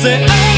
最爱。